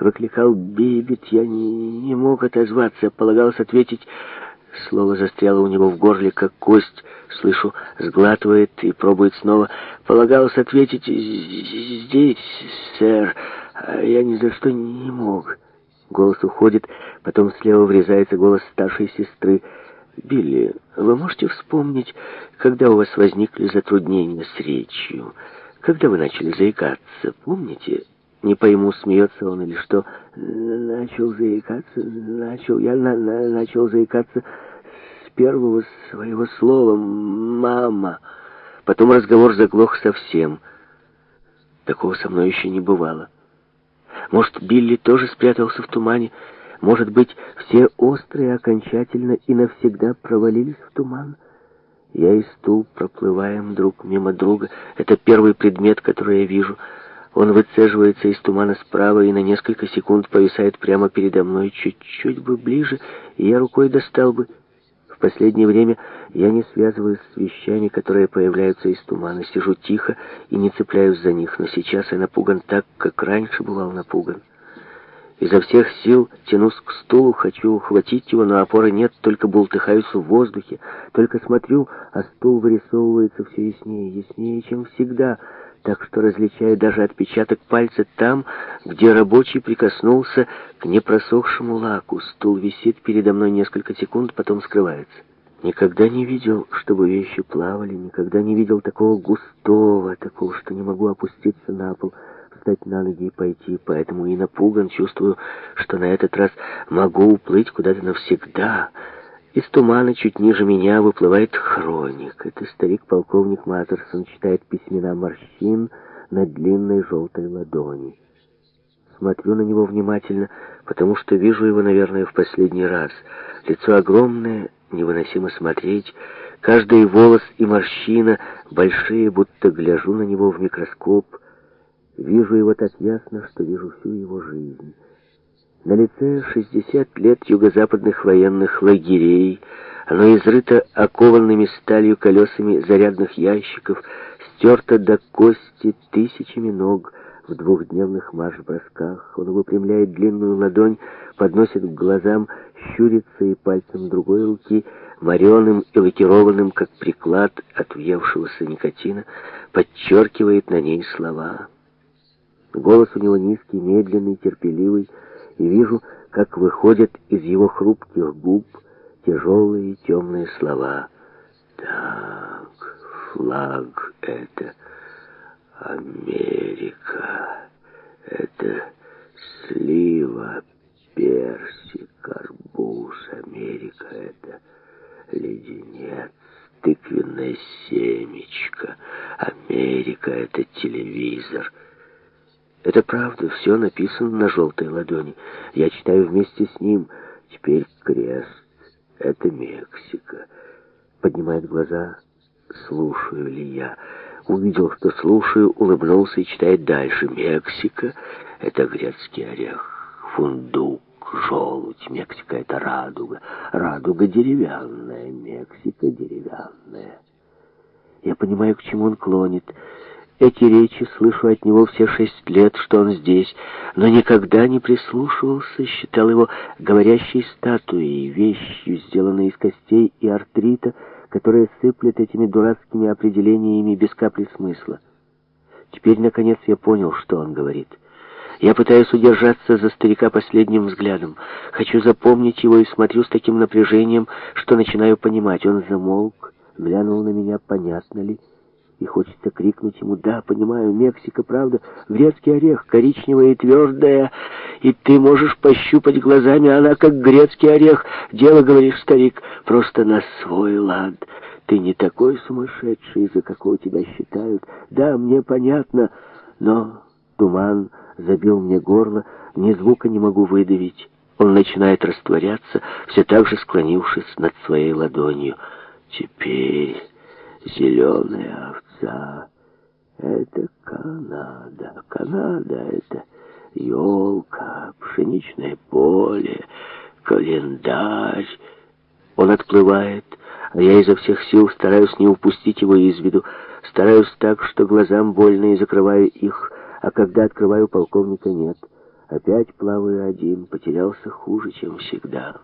выкликал Бибит, я не, не мог отозваться, полагалось ответить. Слово застряло у него в горле, как кость, слышу, сглатывает и пробует снова. Полагалось ответить «Здесь, сэр», а я ни за что не мог. Голос уходит, потом слева врезается голос старшей сестры. «Билли, вы можете вспомнить, когда у вас возникли затруднения с речью? Когда вы начали заикаться, помните?» Не пойму, смеется он или что. Начал заикаться, начал, я на на начал заикаться с первого своего слова «мама». Потом разговор заглох совсем. Такого со мной еще не бывало. Может, Билли тоже спрятался в тумане? Может быть, все острые окончательно и навсегда провалились в туман? Я и стул проплываем друг мимо друга. Это первый предмет, который я вижу — он выцеживается из тумана справа и на несколько секунд повисает прямо передо мной, чуть-чуть бы ближе, и я рукой достал бы. В последнее время я не связываюсь с вещами, которые появляются из тумана, сижу тихо и не цепляюсь за них, но сейчас я напуган так, как раньше бывал напуган. Изо всех сил тянусь к стулу, хочу ухватить его, но опоры нет, только бултыхаюсь в воздухе, только смотрю, а стул вырисовывается все яснее, яснее, чем всегда — так что различаю даже отпечаток пальца там, где рабочий прикоснулся к непросохшему лаку. Стул висит передо мной несколько секунд, потом скрывается. Никогда не видел, чтобы вещи плавали, никогда не видел такого густого, такого, что не могу опуститься на пол, встать на ноги и пойти, поэтому и напуган, чувствую, что на этот раз могу уплыть куда-то навсегда». Из тумана чуть ниже меня выплывает хроник. Это старик-полковник Матерсон читает письмена морщин на длинной желтой ладони. Смотрю на него внимательно, потому что вижу его, наверное, в последний раз. Лицо огромное, невыносимо смотреть. Каждый волос и морщина большие, будто гляжу на него в микроскоп. Вижу его так ясно, что вижу всю его жизнь. На лице 60 лет юго-западных военных лагерей. Оно изрыто окованными сталью колесами зарядных ящиков, стерто до кости тысячами ног в двухдневных марш-бросках. Он выпрямляет длинную ладонь, подносит к глазам, щурится и пальцем другой руки, мореным и лакированным, как приклад от въевшегося никотина, подчеркивает на ней слова. Голос у него низкий, медленный, терпеливый, и вижу, как выходят из его хрупких губ тяжелые темные слова. Так, флаг это, Америка, это слива, персик, арбуз, Америка это леденец, тыквенное семечко, Америка это телевизор — это правда, все написано на желтой ладони. Я читаю вместе с ним. Теперь крест. Это Мексика. Поднимает глаза. Слушаю ли я? Увидел, что слушаю, улыбнулся и читает дальше. Мексика — это грецкий орех, фундук, желудь. Мексика — это радуга. Радуга деревянная, Мексика деревянная. Я понимаю, к чему он клонит. Эти речи слышу от него все шесть лет, что он здесь, но никогда не прислушивался, считал его говорящей статуей, вещью, сделанной из костей и артрита, которая сыплет этими дурацкими определениями без капли смысла. Теперь, наконец, я понял, что он говорит. Я пытаюсь удержаться за старика последним взглядом. Хочу запомнить его и смотрю с таким напряжением, что начинаю понимать. Он замолк, глянул на меня, понятно ли, и хочется крикнуть ему, да, понимаю, Мексика, правда, грецкий орех, коричневая и твердая, и ты можешь пощупать глазами, она как грецкий орех. Дело, говоришь, старик, просто на свой лад. Ты не такой сумасшедший, за какого тебя считают. Да, мне понятно, но туман забил мне горло, ни звука не могу выдавить. Он начинает растворяться, все так же склонившись над своей ладонью. Теперь зеленая. авто нельзя. Это Канада. Канада — это елка, пшеничное поле, календарь. Он отплывает, а я изо всех сил стараюсь не упустить его из виду. Стараюсь так, что глазам больно и закрываю их, а когда открываю, полковника нет. Опять плаваю один, потерялся хуже, чем всегда».